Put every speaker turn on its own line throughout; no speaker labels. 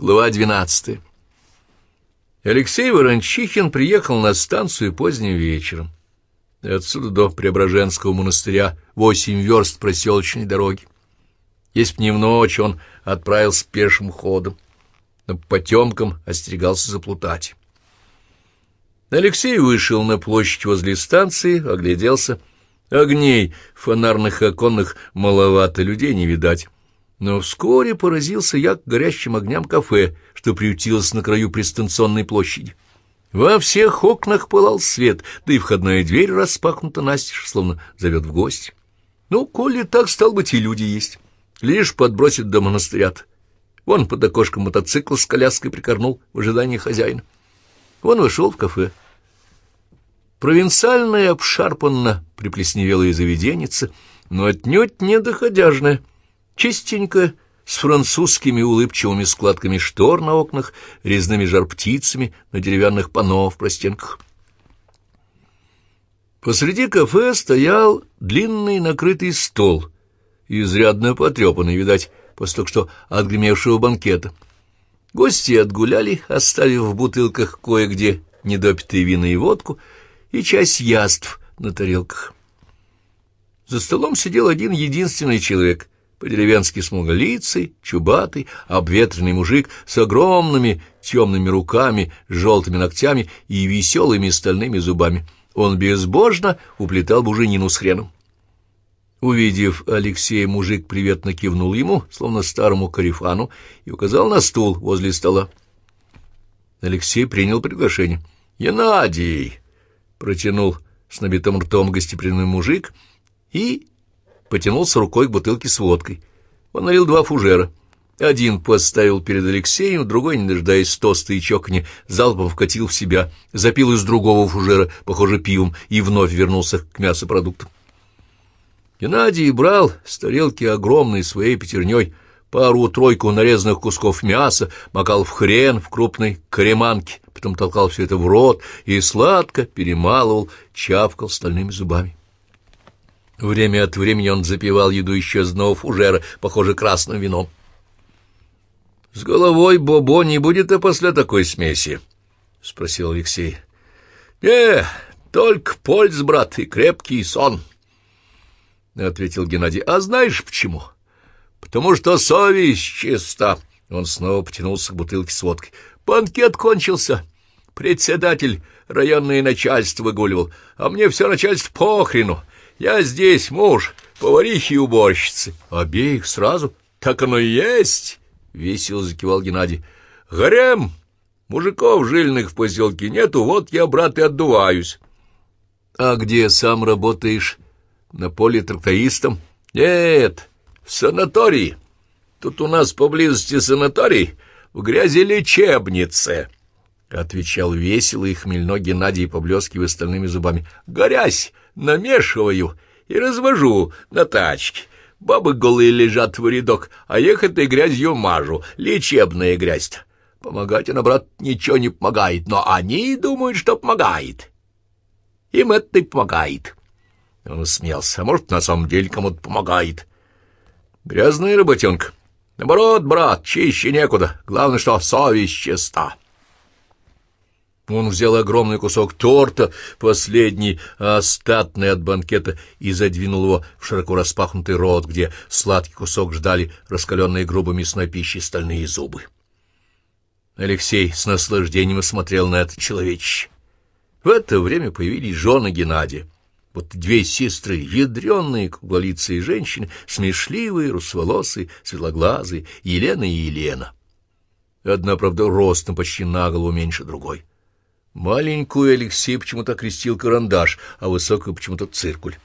Глава двенадцатая. Алексей Ворончихин приехал на станцию поздним вечером. Отсюда до Преображенского монастыря восемь верст проселочной дороги. Если б не в ночь, он отправился пешим ходом, но по потемкам остерегался заплутать. Алексей вышел на площадь возле станции, огляделся. Огней фонарных оконных маловато, людей не видать. Но вскоре поразился я к горящим огням кафе, что приютилось на краю пристанционной площади. Во всех окнах пылал свет, да и входная дверь распахнута настежь, словно зовет в гости. Ну, коли так, стал быть, и люди есть. Лишь подбросит до монастыря -то. Вон под окошком мотоцикл с коляской прикорнул в ожидании хозяина. Он вошел в кафе. Провинциальная, обшарпанно приплесневелая заведенница, но отнюдь не доходяжная, чистенькая, с французскими улыбчивыми складками штор на окнах, резными жар-птицами на деревянных панно в простенках. Посреди кафе стоял длинный накрытый стол, изрядно потрепанный, видать, после только что отгремевшего банкета. Гости отгуляли, оставив в бутылках кое-где недопитые вина и водку и часть яств на тарелках. За столом сидел один единственный человек, по-деревенски смуглолицый, чубатый, обветренный мужик с огромными темными руками, желтыми ногтями и веселыми стальными зубами. Он безбожно уплетал буженину с хреном. Увидев Алексея, мужик приветно кивнул ему, словно старому карифану, и указал на стул возле стола. Алексей принял приглашение. «Янадий!» — протянул с набитым ртом гостеприимный мужик и потянулся рукой к бутылке с водкой. Он налил два фужера. Один поставил перед Алексеем, другой, не дожидаясь тоста и чокни, залпом вкатил в себя, запил из другого фужера, похоже, пивом, и вновь вернулся к мясопродуктам. Геннадий брал с тарелки огромной своей пятерней пару-тройку нарезанных кусков мяса, макал в хрен в крупной креманке, потом толкал все это в рот и сладко перемалывал, чавкал стальными зубами. Время от времени он запивал еду еще одного фужера, похоже, красным вином. — С головой Бобо не будет, а после такой смеси? — спросил Алексей. — Не, только польз, брат, и крепкий сон, — ответил Геннадий. — А знаешь почему? — Потому что совесть чиста. Он снова потянулся к бутылке с водкой. — Банкет кончился. Председатель районное начальство выгуливал, а мне все начальство похрену. Я здесь муж, поварихи и уборщицы. Обеих сразу. Так оно и есть, — весело закивал Геннадий. Гарем, мужиков жильных в поселке нету, вот я, брат, и отдуваюсь. А где сам работаешь? На поле трактористом? Нет, в санатории. Тут у нас поблизости санаторий, в грязи лечебнице. — отвечал весело и хмельно Геннадий, поблескивая стальными зубами. — Горясь намешиваю и развожу на тачке. Бабы голые лежат в рядок, а ехать этой грязью мажу. Лечебная грязь-то. Помогать она, брат, ничего не помогает, но они думают, что помогает. Им это и помогает. Он смеялся. А может, на самом деле кому-то помогает. Грязная работенка. Наоборот, брат, чище некуда. Главное, что совесть чиста. Он взял огромный кусок торта, последний, остатный от банкета, и задвинул его в широко распахнутый рот, где сладкий кусок ждали раскаленные грубо мясной пищи стальные зубы. Алексей с наслаждением смотрел на это человечище. В это время появились жены Геннадия. Вот две сестры, ядреные, круглолицые женщины, смешливые, русоволосые, светлоглазые, Елена и Елена. Одна, правда, ростом почти на голову меньше другой. Маленькую Алексей почему-то крестил карандаш, а высокую почему-то циркуль.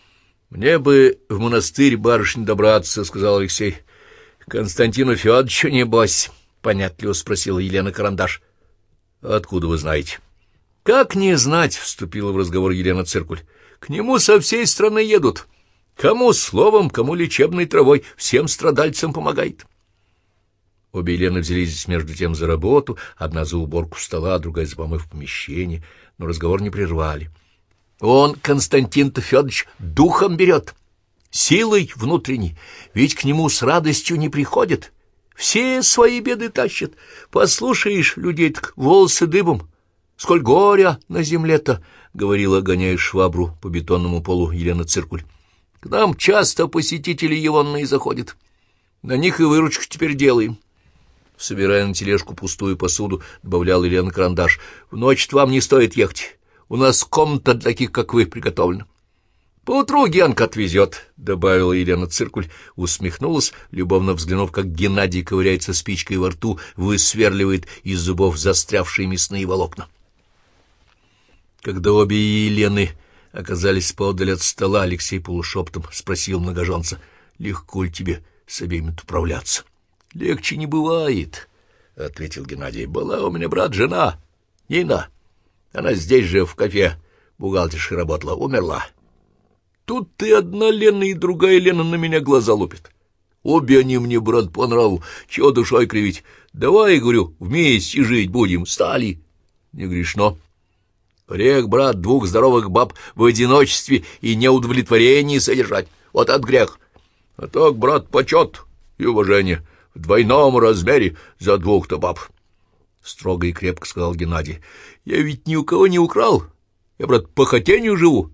— Мне бы в монастырь барышни добраться, — сказал Алексей. — Константину Федоровичу небось, — понятливо спросила Елена Карандаш. — Откуда вы знаете? — Как не знать, — вступила в разговор Елена Циркуль. — К нему со всей страны едут. Кому словом, кому лечебной травой, всем страдальцам помогает. — Обе Елены взялись между тем за работу, одна за уборку стола, другая за помыв помещение, но разговор не прервали. Он, Константин-то Федорович, духом берет, силой внутренней, ведь к нему с радостью не приходит, Все свои беды тащат. Послушаешь людей, так волосы дыбом. Сколь горя на земле-то, — говорила, гоняя швабру по бетонному полу Елена Циркуль. К нам часто посетители егонные заходят. На них и выручку теперь делаем. Собирая на тележку пустую посуду, добавлял Елена карандаш. В ночь вам не стоит ехать. У нас комната для таких, как вы, приготовлена. «Поутру Генка отвезет», — добавила Елена Циркуль, усмехнулась, любовно взглянув, как Геннадий ковыряется спичкой во рту, высверливает из зубов застрявшие мясные волокна. Когда обе Елены оказались поодаль от стола, Алексей полушептом спросил многоженца, «Легко ли тебе с обеими управляться?» «Легче не бывает», — ответил Геннадий. «Была у меня брат-жена, Нина. Она здесь же в кафе бухгалтершей работала, умерла». Тут ты одна Лена и другая Лена на меня глаза лупит. Обе они мне, брат, по нраву. Чего душой кривить? Давай, говорю, вместе жить будем. Стали. Не грешно. Грех, брат, двух здоровых баб в одиночестве и неудовлетворении содержать. Вот от грех. А так, брат, почет и уважение в двойном размере за двух-то баб. Строго и крепко сказал Геннадий. Я ведь ни у кого не украл. Я, брат, по хотению живу.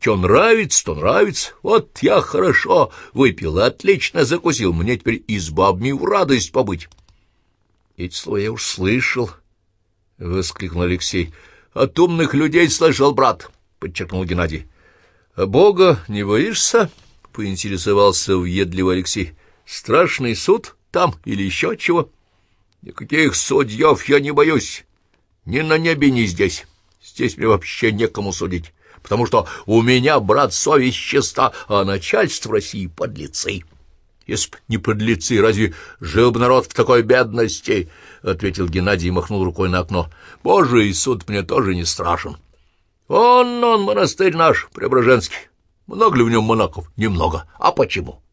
Что нравится, то нравится. Вот я хорошо выпил, отлично закусил. Мне теперь и с бабами в радость побыть. — Эти слова я уж слышал, — воскликнул Алексей. — От умных людей слышал, брат, — подчеркнул Геннадий. — А Бога не боишься? — поинтересовался въедливо Алексей. — Страшный суд там или еще чего? — Никаких судьев я не боюсь. Ни на небе, ни здесь. Здесь мне вообще некому судить потому что у меня, брат, совесть чиста, а начальство России — подлецы. Если б не подлецы, разве жил бы народ в такой бедности? — ответил Геннадий и махнул рукой на окно. — Божий суд мне тоже не страшен. Он, он, монастырь наш, Преображенский. Много ли в нем монахов? Немного. А почему?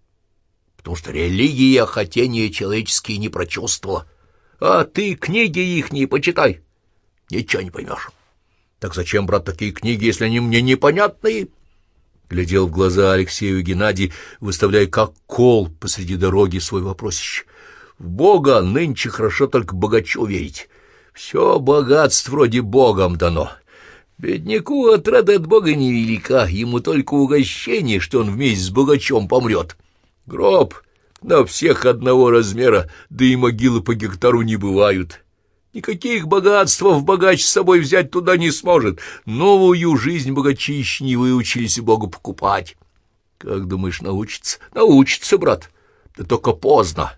Потому что религия хотения человеческие не прочувствовала. А ты книги их не почитай. Ничего не поймешь. Так зачем, брат, такие книги, если они мне непонятные? Глядел в глаза Алексею Геннадий, выставляя как кол посреди дороги свой вопросище. В Бога нынче хорошо только богачу верить. Все богатство вроде Богом дано. Бедняку отрада от Бога невелика, ему только угощение, что он вместе с богачом помрет. Гроб на всех одного размера, да и могилы по гектару не бывают. Никаких богатств богач с собой взять туда не сможет. Новую жизнь богачищ не выучились Богу покупать. Как думаешь, научится? Научится, брат. Да только поздно.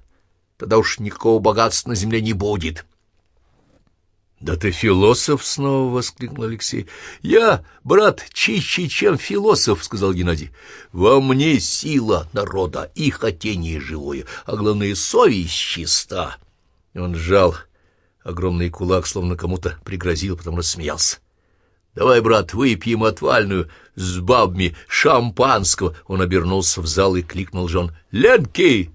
Тогда уж никакого богатства на земле не будет. «Да ты философ!» — снова воскликнул Алексей. «Я, брат, чище, чем философ!» — сказал Геннадий. «Во мне сила народа и хотение живое, а главное, совесть чиста!» Он сжал Огромный кулак словно кому-то пригрозил, потом рассмеялся. «Давай, брат, выпьем отвальную с бабами шампанского!» Он обернулся в зал и кликнул Жон. «Ленки!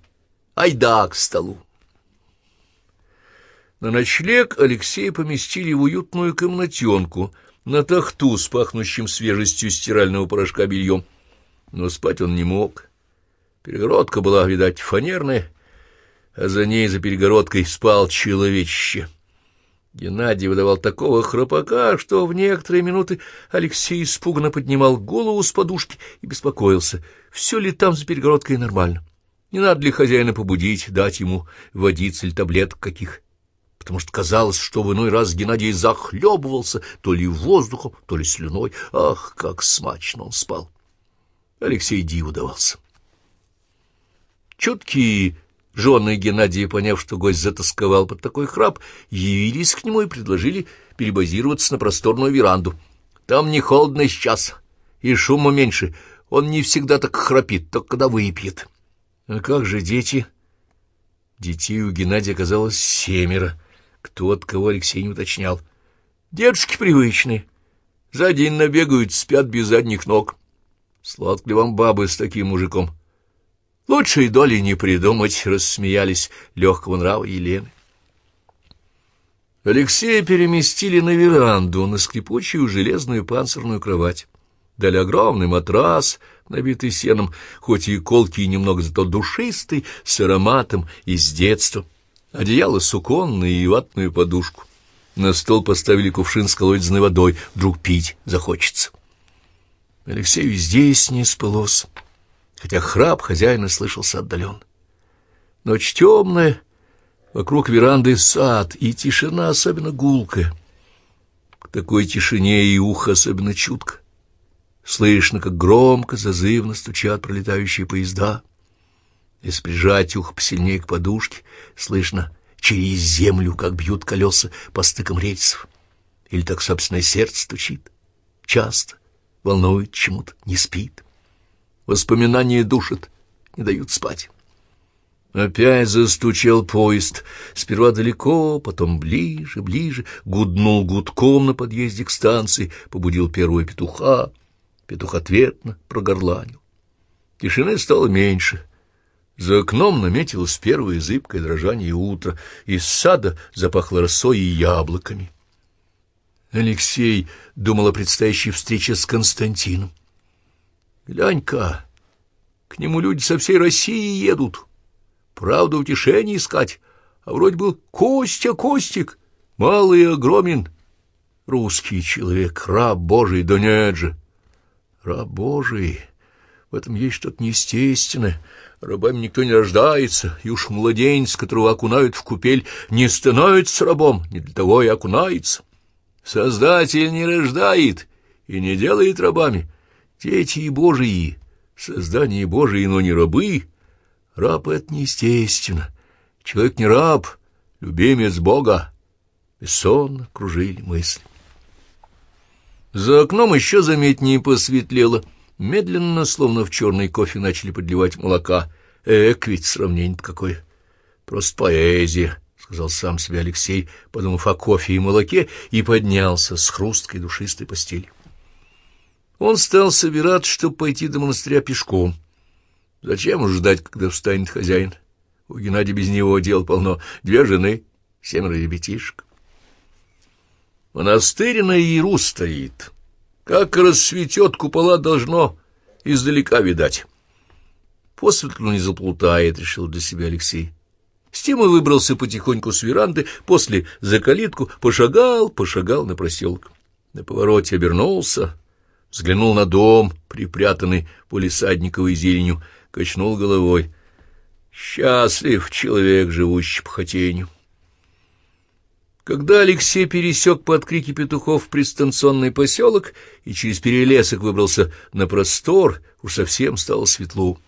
Айда к столу!» На ночлег Алексея поместили в уютную комнатенку на тахту с пахнущим свежестью стирального порошка бельем. Но спать он не мог. Перегородка была, видать, фанерная, а за ней, за перегородкой, спал человечище. Геннадий выдавал такого храпака, что в некоторые минуты Алексей испуганно поднимал голову с подушки и беспокоился, все ли там за перегородкой нормально. Не надо ли хозяина побудить, дать ему водиц или таблеток каких? Потому что казалось, что в иной раз Геннадий захлебывался то ли воздухом, то ли слюной. Ах, как смачно он спал! Алексей диву давался. Чуткие Жены Геннадия, поняв, что гость затасковал под такой храп, явились к нему и предложили перебазироваться на просторную веранду. Там не холодно сейчас, и шума меньше. Он не всегда так храпит, только когда выпьет. А как же дети? Детей у Геннадия оказалось семеро. Кто от кого Алексей не уточнял. Дедушки привычные. За день набегают, спят без задних ног. Сладко ли вам бабы с таким мужиком? Лучшей доли не придумать, — рассмеялись легкого нрава Елены. Алексея переместили на веранду, на скрипучую железную панцирную кровать. Дали огромный матрас, набитый сеном, хоть и колкий, и немного зато душистый, с ароматом из детства — Одеяло суконное и ватную подушку. На стол поставили кувшин с колодезной водой. Вдруг пить захочется. Алексею здесь не спалось, хотя храп хозяина слышался отдален. Ночь темная, вокруг веранды сад, и тишина особенно гулкая. К такой тишине и ухо особенно чутко. Слышно, как громко, зазывно стучат пролетающие поезда. Если прижать ухо посильнее к подушке, слышно через землю, как бьют колеса по стыкам рельсов. Или так собственное сердце стучит. Часто, волнует чему-то, не спит. Воспоминания душат, не дают спать. Опять застучал поезд, сперва далеко, потом ближе, ближе, гуднул гудком на подъезде к станции, побудил первого петуха. Петух ответно прогорланил. Тишины стало меньше. За окном наметилось первое зыбкое дрожание утра, из сада запахло росой и яблоками. Алексей думал о предстоящей встрече с Константином. «Глянь-ка, к нему люди со всей России едут. Правда, утешение искать, а вроде был Костя Костик, малый огромен. Русский человек, раб Божий, да нет же. Раб Божий, в этом есть что-то неестественное». Рабами никто не рождается, и уж младенец, которого окунают в купель, не становится рабом, не для того и окунается. Создатель не рождает и не делает рабами. Дети Божии, создание Божие, но не рабы. Раб — это неестественно. Человек не раб, любимец Бога. Бессонно кружили мысли. За окном еще заметнее посветлело. Медленно, словно в черный кофе, начали подливать молока. Эк, ведь сравнение какое. Просто поэзия сказал сам себе Алексей, подумав о кофе и молоке, и поднялся с хрусткой душистой постели. Он стал собираться, чтобы пойти до монастыря пешком. Зачем ждать, когда встанет хозяин? У Геннадия без него дел полно. Две жены, семеро ребятишек. Монастырь на Яру стоит. Как рассветет, купола должно издалека видать. По светлу не заплутает, решил для себя Алексей. Стима выбрался потихоньку с веранды, после за калитку пошагал, пошагал на проселок. На повороте обернулся, взглянул на дом, припрятанный полисадниковой зеленью, качнул головой. Счастлив человек, живущий по хотению. Когда Алексей пересек под крики петухов пристанционный поселок и через перелесок выбрался на простор, уж совсем стало светло.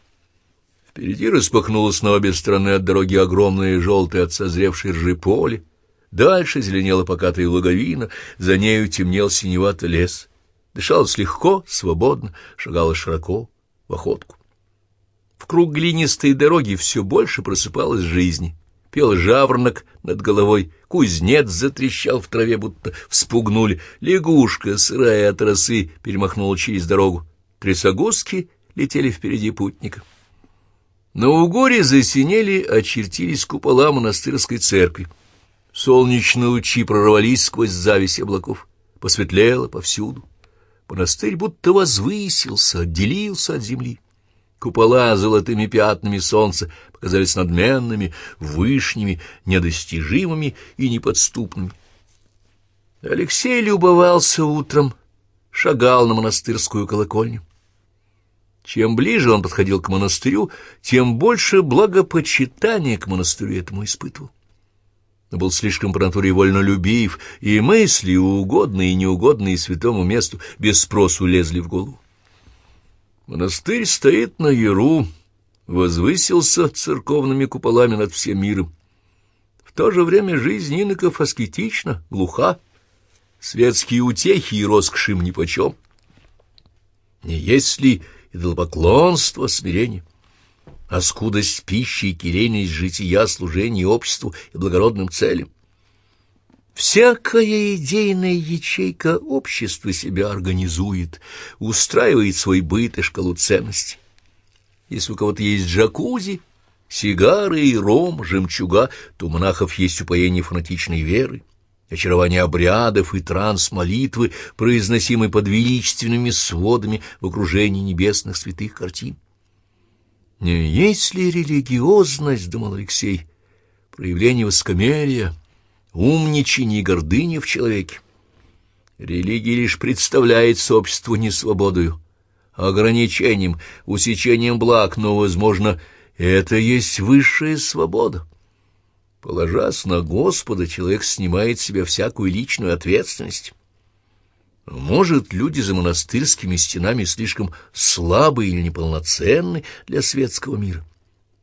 Впереди распахнулось на обе стороны от дороги огромное желтое от созревшей ржи поле. Дальше зеленела покатая луговина, за нею темнел синеватый лес. Дышалось легко, свободно, шагало широко, в охотку. В круг глинистой дороги все больше просыпалось жизни. Пел жаворонок над головой, кузнец затрещал в траве, будто вспугнули. Лягушка, сырая от росы, перемахнула через дорогу. Трясогузки летели впереди путника. На угоре засинели, очертились купола монастырской церкви. Солнечные лучи прорвались сквозь зависть облаков. Посветлело повсюду. Монастырь будто возвысился, отделился от земли. Купола золотыми пятнами солнца показались надменными, вышними, недостижимыми и неподступными. Алексей любовался утром, шагал на монастырскую колокольню. Чем ближе он подходил к монастырю, тем больше благопочитания к монастырю этому испытывал. Но был слишком по натуре вольнолюбив, и мысли, угодные и неугодные святому месту, без спросу лезли в голову. Монастырь стоит на яру, возвысился церковными куполами над всем миром. В то же время жизнь иноков аскетична, глуха, светские утехи и роскоши им нипочем. Не есть ли идолопоклонство, смирение, а скудость пищи и кирейность жития, служения обществу и благородным целям. Всякая идейная ячейка общества себя организует, устраивает свой быт и шкалу ценностей. Если у кого-то есть джакузи, сигары и ром, жемчуга, то у монахов есть упоение фанатичной веры очарование обрядов и транс-молитвы, произносимой под величественными сводами в окружении небесных святых картин. «Не есть ли религиозность, — думал Алексей, проявление высокомерия, умничания и гордыни в человеке. Религия лишь представляет сообществу несвободою, ограничением, усечением благ, но, возможно, это есть высшая свобода. Положась на Господа, человек снимает с себя всякую личную ответственность. Может, люди за монастырскими стенами слишком слабы или неполноценны для светского мира?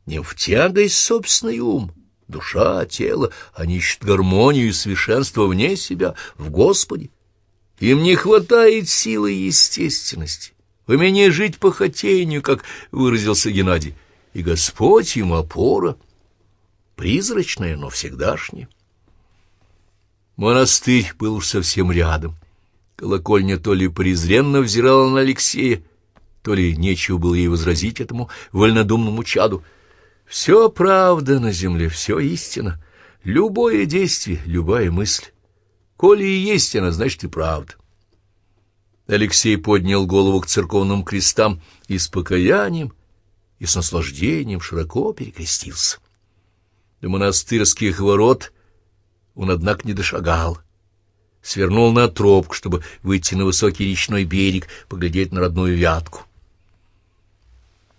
Не в тягость собственный ум, душа, тело, они ищут гармонию и совершенство вне себя, в Господе. Им не хватает силы и естественности, умения жить по хотению, как выразился Геннадий, и Господь им опора, призрачная, но всегдашняя. Монастырь был уж совсем рядом. Колокольня то ли презренно взирала на Алексея, то ли нечего было ей возразить этому вольнодумному чаду. Все правда на земле, все истина, любое действие, любая мысль. Коли и есть она, значит и правда. Алексей поднял голову к церковным крестам и с покаянием, и с наслаждением широко перекрестился. До монастырских ворот он, однако, не дошагал. Свернул на тропку, чтобы выйти на высокий речной берег, поглядеть на родную вятку.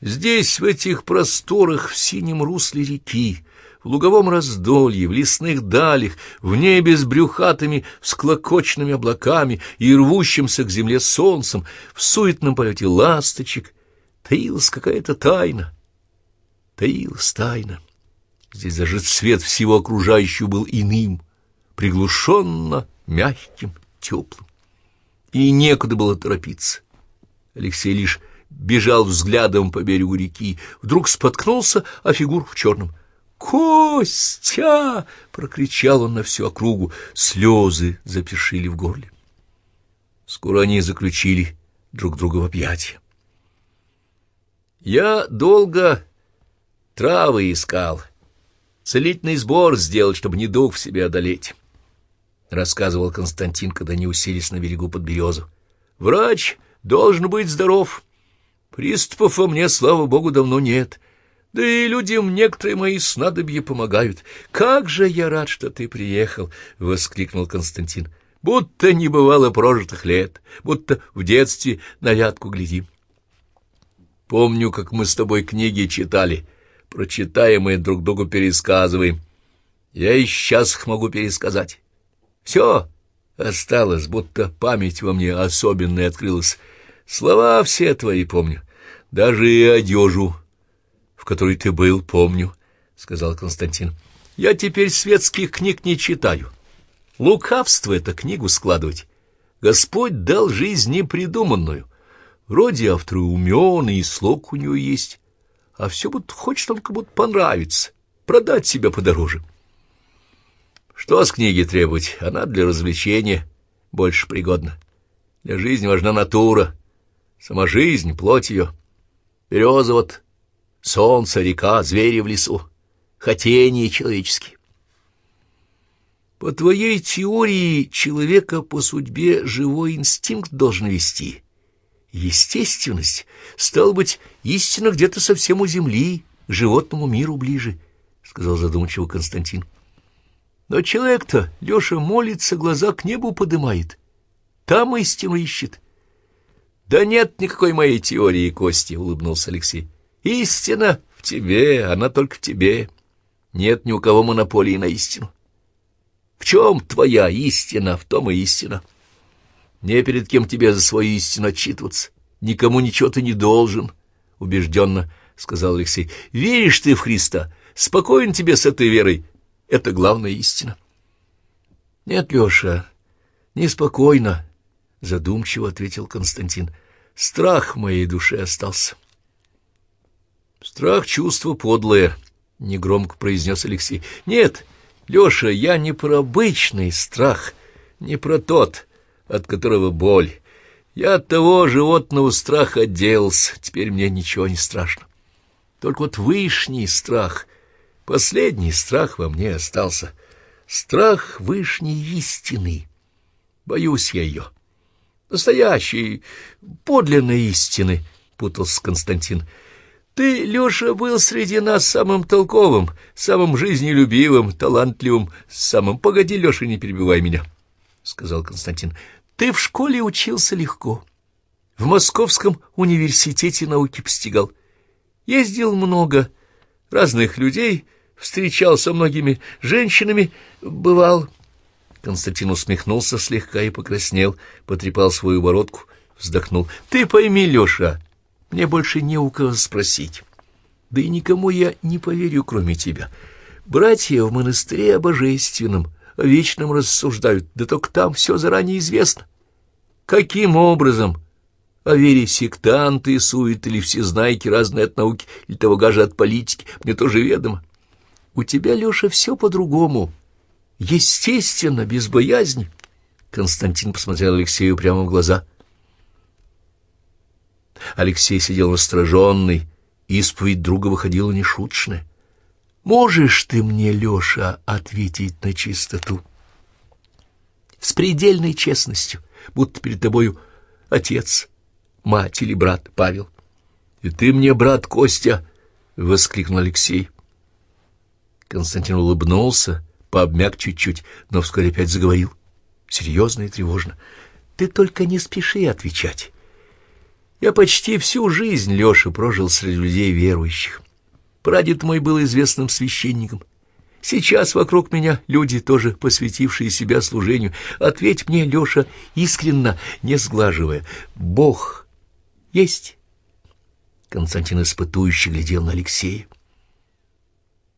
Здесь, в этих просторах, в синем русле реки, в луговом раздолье, в лесных далях, в небе с брюхатыми всклокоченными облаками и рвущимся к земле солнцем, в суетном полете ласточек, таилась какая-то тайна. Таилась тайна. Здесь даже цвет всего окружающего был иным, приглушенно мягким, теплым. И некуда было торопиться. Алексей лишь бежал взглядом по берегу реки, вдруг споткнулся о фигур в черном. «Костя!» — прокричал он на всю округу. Слезы запершили в горле. Скоро они заключили друг друга в объятия. Я долго травы искал, целительный сбор сделать, чтобы недуг в себе одолеть, — рассказывал Константин, когда они уселись на берегу под березу. Врач должен быть здоров. Приступов во мне, слава богу, давно нет. Да и людям некоторые мои снадобья помогают. Как же я рад, что ты приехал! — воскликнул Константин. — Будто не бывало прожитых лет, будто в детстве на вятку глядим. Помню, как мы с тобой книги читали, прочитаем и друг другу пересказываем. Я и сейчас их могу пересказать. Все осталось, будто память во мне особенная открылась. Слова все твои помню, даже и одежу в которой ты был, помню, — сказал Константин. — Я теперь светских книг не читаю. Лукавство — это книгу складывать. Господь дал жизнь непридуманную. Вроде автор умен, и слог у него есть. А все будто хочет только будто понравится, продать себя подороже. Что с книги требовать? Она для развлечения больше пригодна. Для жизни важна натура, сама жизнь, плоть ее. Береза вот Солнце, река, звери в лесу, хотения человеческие. По твоей теории, человека по судьбе живой инстинкт должен вести. Естественность, стал быть, истина где-то совсем у земли, к животному миру ближе, — сказал задумчиво Константин. Но человек-то, Леша, молится, глаза к небу подымает. Там истину ищет. — Да нет никакой моей теории, Кости, — улыбнулся Алексей. Истина в тебе, она только в тебе. Нет ни у кого монополии на истину. В чем твоя истина, в том и истина. Не перед кем тебе за свою истину отчитываться. Никому ничего ты не должен, — убежденно сказал Алексей. Веришь ты в Христа, спокоен тебе с этой верой. Это главная истина. Нет, Леша, неспокойно, — задумчиво ответил Константин. Страх моей душе остался. Страх — чувство подлое, — негромко произнес Алексей. Нет, Леша, я не про обычный страх, не про тот, от которого боль. Я от того животного страха отделался, теперь мне ничего не страшно. Только вот вышний страх, последний страх во мне остался. Страх вышней истины. Боюсь я ее. Настоящей, подлинной истины, — путался Константин. Ты, Леша, был среди нас самым толковым, самым жизнелюбивым, талантливым, самым... Погоди, Леша, не перебивай меня, — сказал Константин. Ты в школе учился легко. В Московском университете науки постигал. Ездил много разных людей, встречал со многими женщинами, бывал... Константин усмехнулся слегка и покраснел, потрепал свою бородку, вздохнул. — Ты пойми, Леша, мне больше не у кого спросить. Да и никому я не поверю, кроме тебя. Братья в монастыре о божественном, о вечном рассуждают, да только там все заранее известно. Каким образом? О вере сектанты суют или всезнайки разные от науки, или того гажа от политики, мне тоже ведомо. У тебя, Леша, все по-другому. Естественно, без боязни. Константин посмотрел Алексею прямо в глаза. Алексей сидел настороженный, исповедь друга выходила нешуточная. «Можешь ты мне, Леша, ответить на чистоту?» «С предельной честностью, будто перед тобою отец, мать или брат Павел». «И ты мне, брат Костя!» — воскликнул Алексей. Константин улыбнулся, пообмяк чуть-чуть, но вскоре опять заговорил. Серьезно и тревожно. «Ты только не спеши отвечать. Я почти всю жизнь, Леша, прожил среди людей верующих. Прадед мой был известным священником. Сейчас вокруг меня люди, тоже посвятившие себя служению. Ответь мне, Леша, искренно, не сглаживая. Бог есть?» Константин испытующе глядел на Алексея.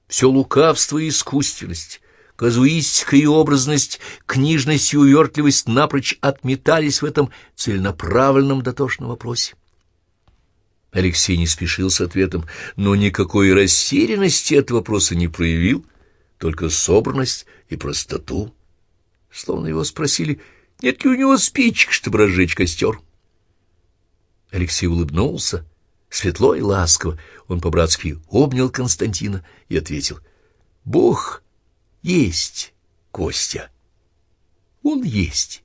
Все лукавство и искусственность, казуистика и образность, книжность и увертливость напрочь отметались в этом целенаправленном дотошном вопросе. Алексей не спешил с ответом, но никакой растерянности от вопроса не проявил, только собранность и простоту. Словно его спросили, нет ли у него спичек, чтобы разжечь костер. Алексей улыбнулся, светло и ласково. Он по-братски обнял Константина и ответил, «Бог есть, Костя. Он есть.